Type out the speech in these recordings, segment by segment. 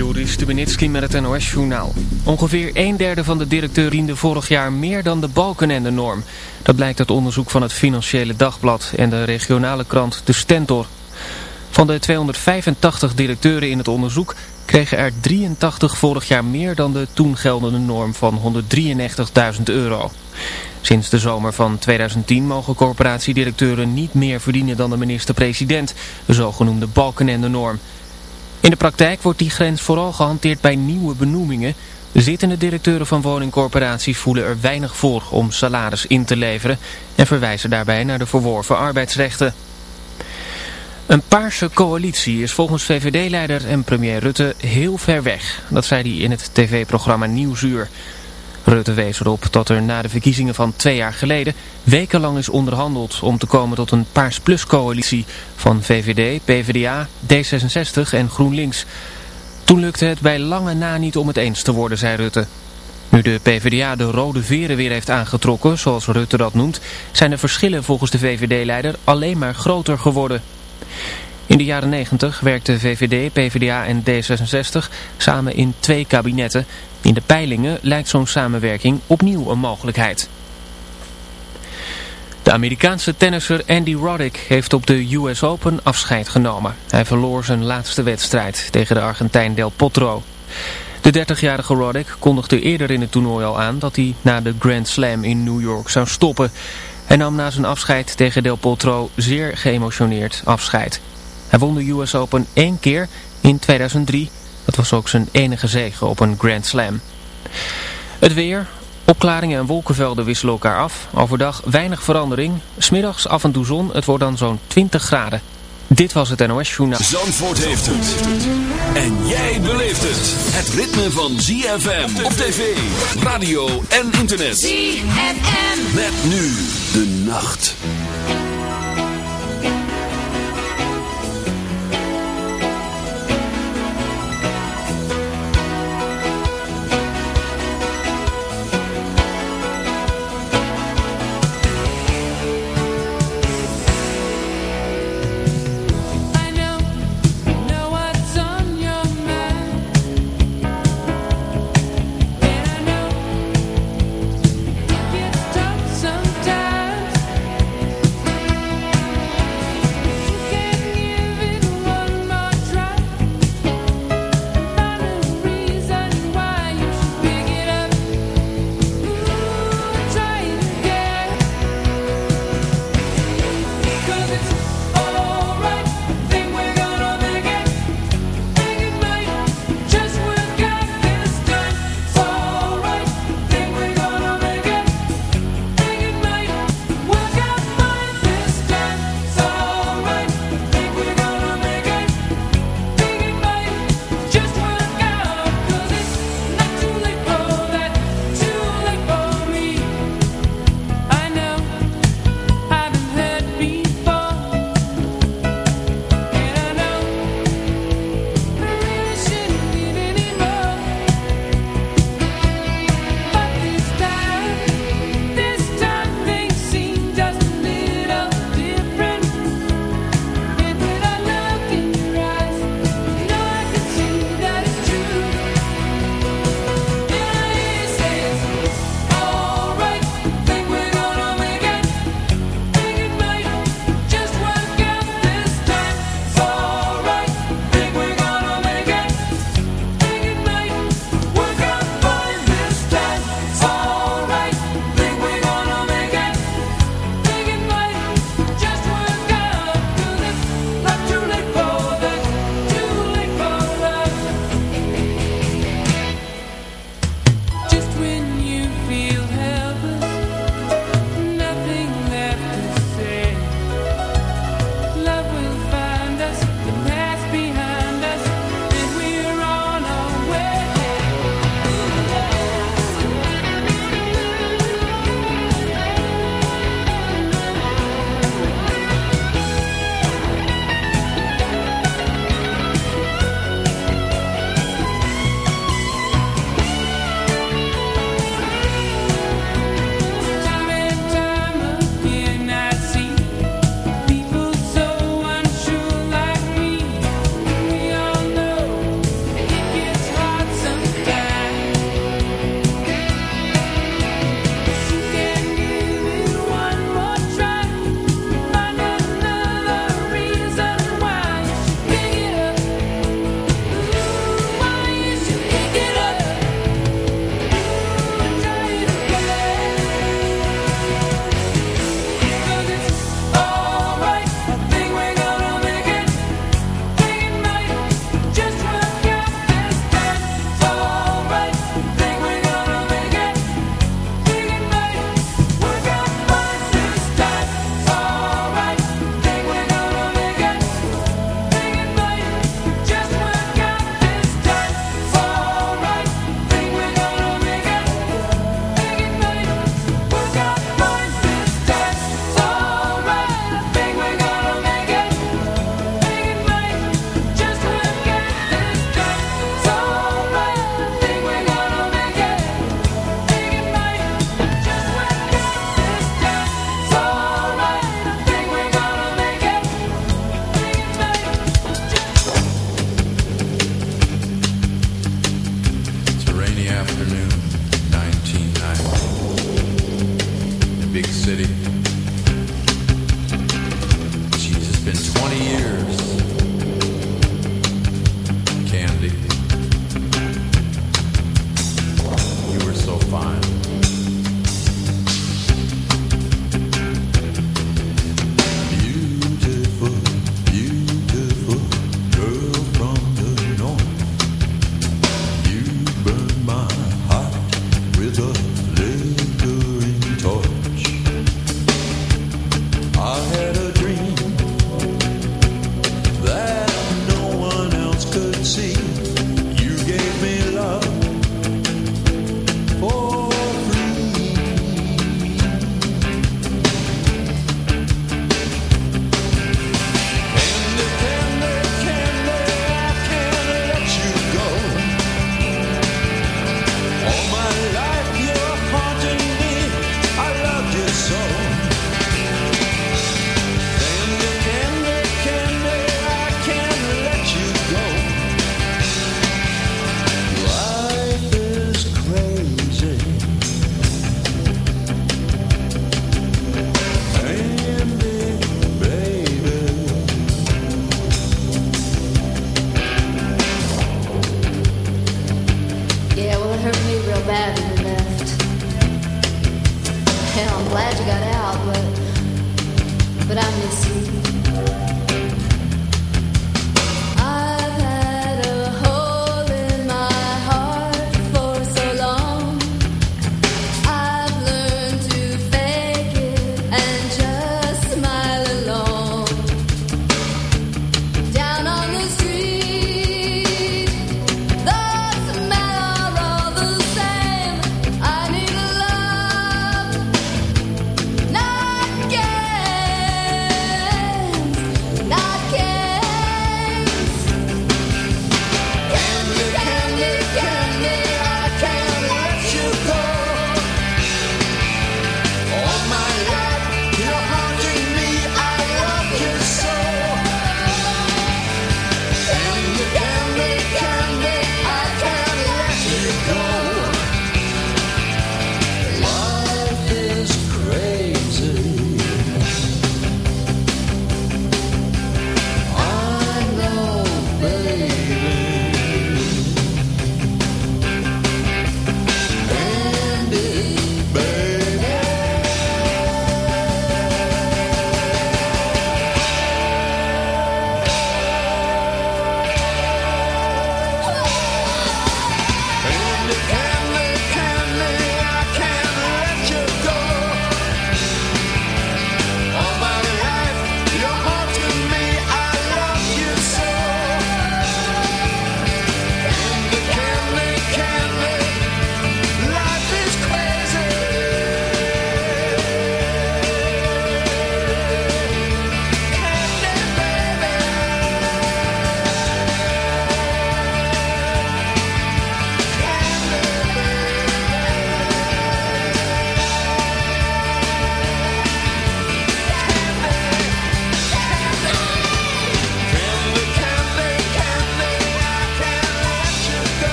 Joris Stubenitski met het NOS-journaal. Ongeveer een derde van de directeuren diende vorig jaar meer dan de balken en de norm. Dat blijkt uit onderzoek van het Financiële Dagblad en de regionale krant De Stentor. Van de 285 directeuren in het onderzoek kregen er 83 vorig jaar meer dan de toen geldende norm van 193.000 euro. Sinds de zomer van 2010 mogen corporatiedirecteuren niet meer verdienen dan de minister-president, de zogenoemde balken en de norm. In de praktijk wordt die grens vooral gehanteerd bij nieuwe benoemingen. Zittende directeuren van woningcorporaties voelen er weinig voor om salaris in te leveren en verwijzen daarbij naar de verworven arbeidsrechten. Een paarse coalitie is volgens VVD-leider en premier Rutte heel ver weg. Dat zei hij in het tv-programma Nieuwsuur. Rutte wees erop dat er na de verkiezingen van twee jaar geleden wekenlang is onderhandeld om te komen tot een Paars Plus coalitie van VVD, PvdA, D66 en GroenLinks. Toen lukte het bij lange na niet om het eens te worden, zei Rutte. Nu de PvdA de rode veren weer heeft aangetrokken, zoals Rutte dat noemt, zijn de verschillen volgens de VVD-leider alleen maar groter geworden. In de jaren 90 werkten VVD, PvdA en D66 samen in twee kabinetten. In de peilingen lijkt zo'n samenwerking opnieuw een mogelijkheid. De Amerikaanse tennisser Andy Roddick heeft op de US Open afscheid genomen. Hij verloor zijn laatste wedstrijd tegen de Argentijn Del Potro. De 30-jarige Roddick kondigde eerder in het toernooi al aan dat hij na de Grand Slam in New York zou stoppen. Hij nam na zijn afscheid tegen Del Potro zeer geëmotioneerd afscheid. Hij won de US Open één keer in 2003. Dat was ook zijn enige zege op een Grand Slam. Het weer, opklaringen en wolkenvelden wisselen elkaar af. Overdag weinig verandering. Smiddags af en toe zon. Het wordt dan zo'n 20 graden. Dit was het NOS Journaal. Zandvoort heeft het. En jij beleeft het. Het ritme van ZFM op tv, radio en internet. ZFM. Met nu de nacht.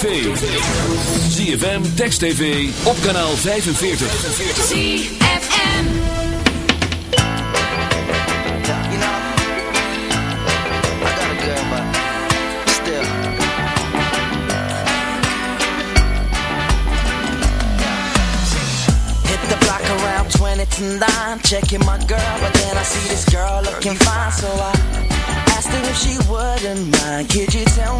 tv. ZFM, Text TV, op kanaal 45. ZFM. You. Hit the block around 20 to 9, checking my girl, but then I see this girl looking fine, so I asked her if she wouldn't mind. Could you tell me?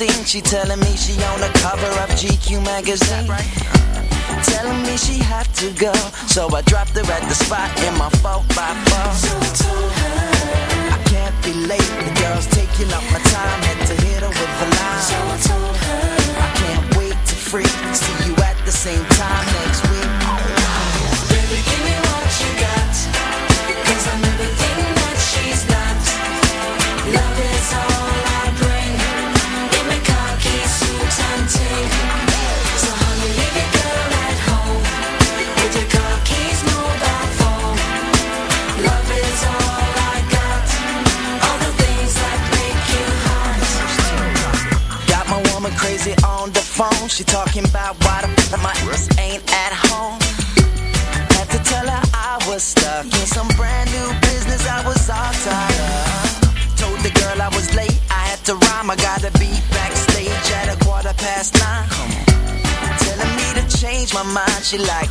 scene. She telling me she on the cover of GQ magazine. Right? Telling me she had to go, so I dropped her at the spot in my four by four. So I told her I can't be late. The girl's taking up my time, had to hit her with a line. So I told her I can't wait to freak. See you at the same time next week. talking about why the my ass ain't at home. Had to tell her I was stuck in some brand new business. I was all tied up. Told the girl I was late. I had to rhyme. I gotta be backstage at a quarter past nine. Telling me to change my mind. She like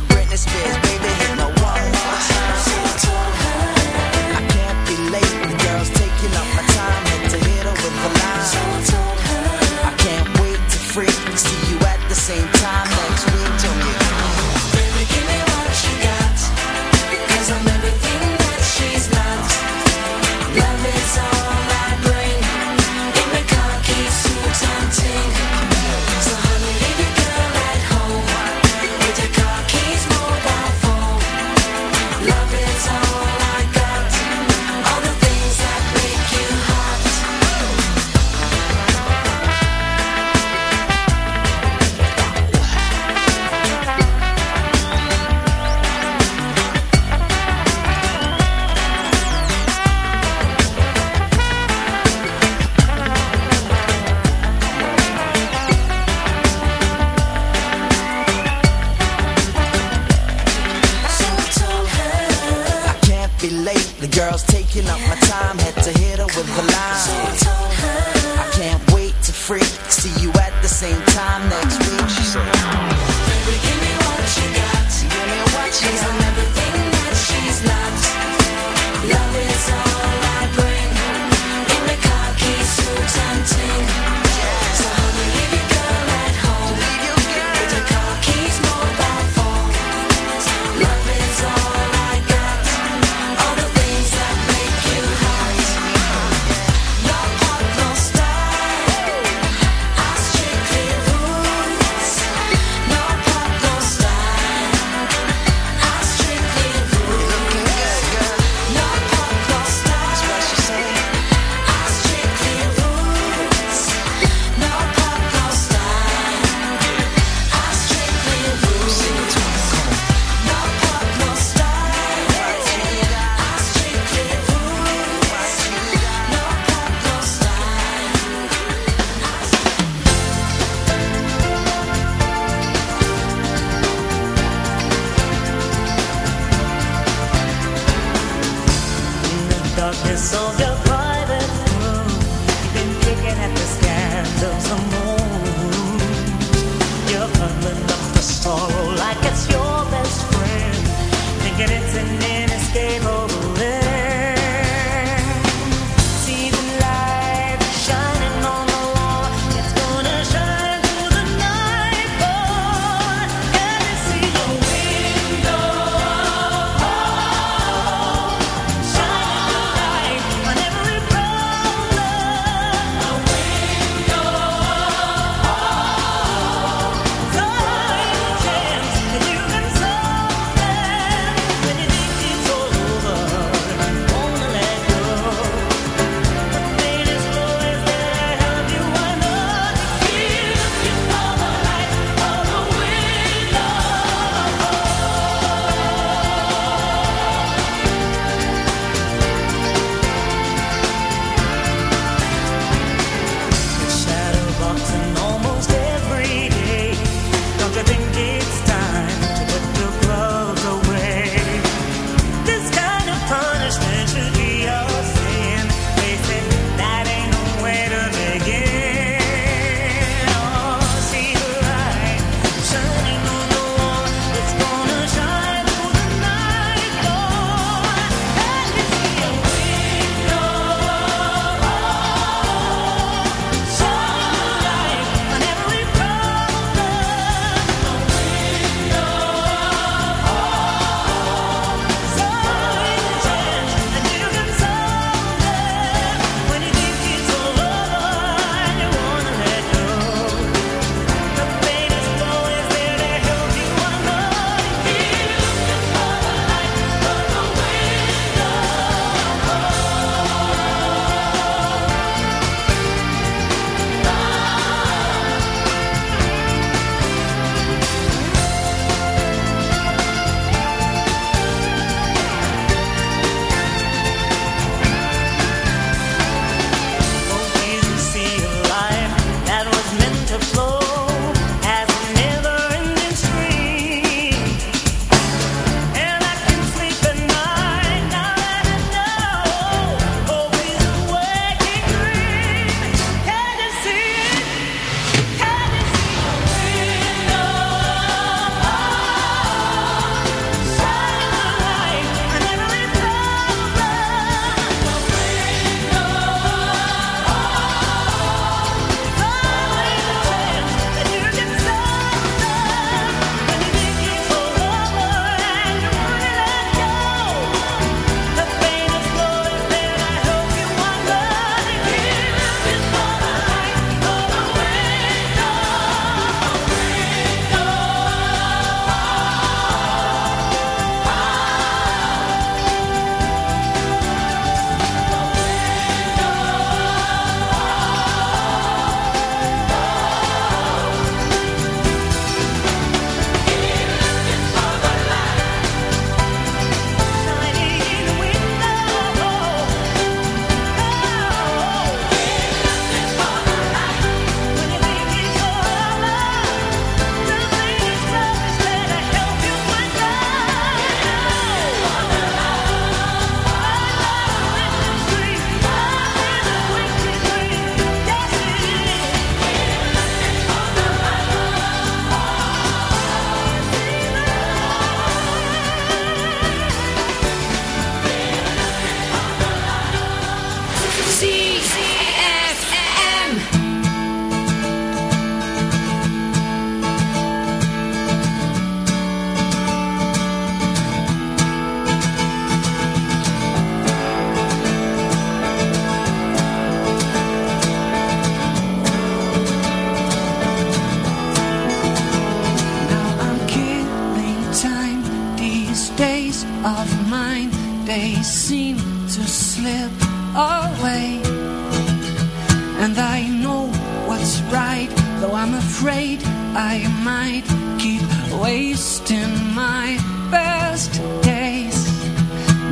And I know what's right, though I'm afraid I might keep wasting my best days.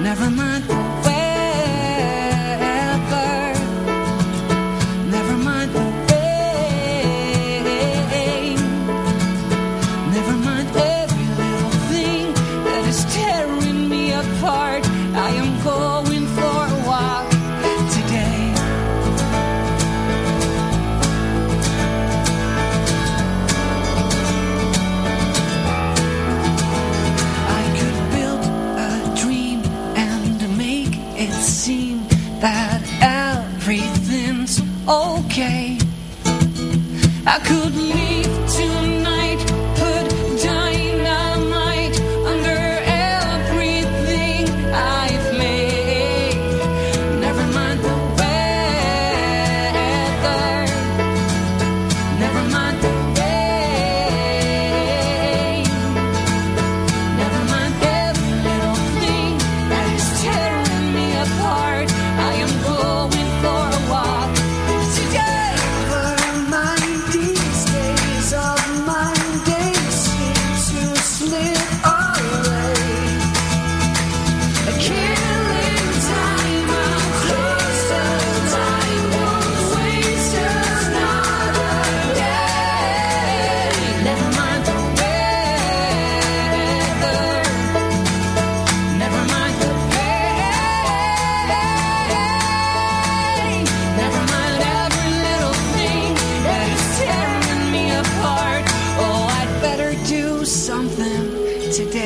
Never mind. could leave.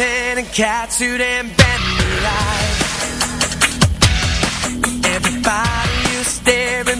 Ten and catsuit and Bentley lights. Everybody who's staring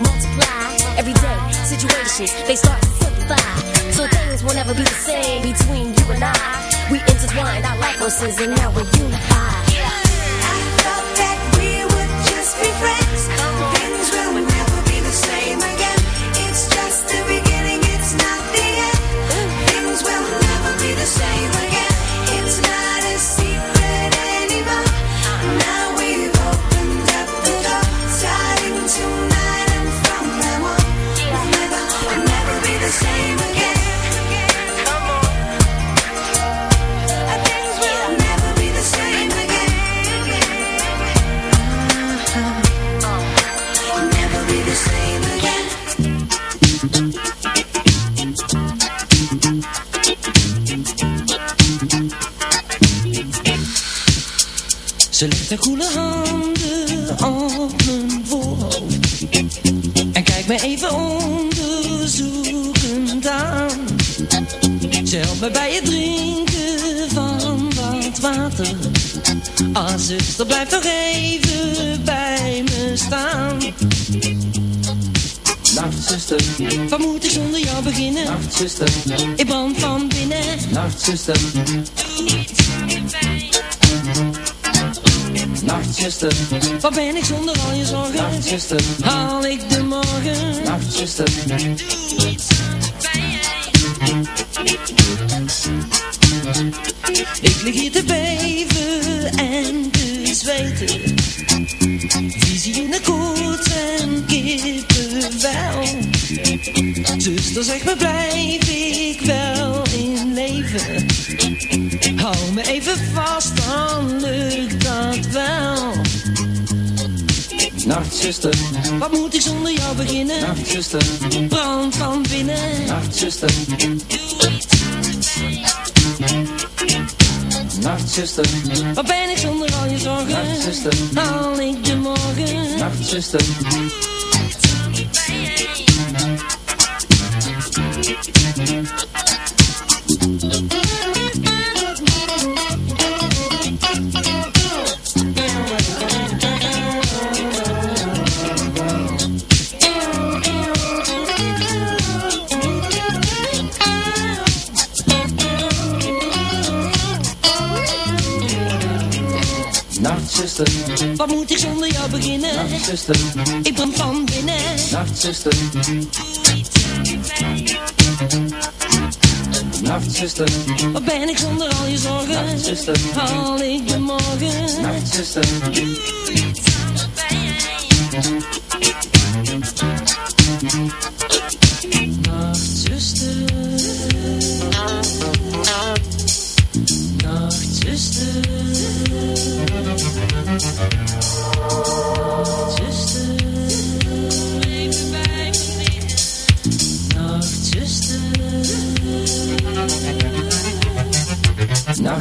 multiply, everyday situations they start to simplify. So things will never be the same between you and I. We intertwined our life forces and now we're unified. I thought that we would just be friends. Things will Ze legt haar koele handen op mijn voorhoofd. En kijkt me even onderzoekend aan. Ze helpt me bij het drinken van wat water. Ah zuster, blijf toch even bij me staan. Nacht zuster, Wat moet ik zonder jou beginnen? nacht zuster, Ik brand van binnen. Nacht zuster, Wat ben ik zonder al je zorgen? nacht zuster, Haal ik de morgen? nacht zuster, Ik lig hier te beven en te zweten. Visie in de koets en kippenvel. Zuster, zeg me, blijf ik nacht zuster, Wat moet ik zonder jou beginnen? nacht zuster, Brand van binnen. nacht zuster, nacht zuster, Wat ben ik zonder al je zorgen? nacht zuster, Haal ik de morgen? nacht Wat moet ik zonder jou beginnen? nacht zuster, Ik brand van binnen. nacht zuster, nacht zuster, Wat ben ik zonder al je zorgen? nacht zuster, Haal ik de morgen? nacht zuster,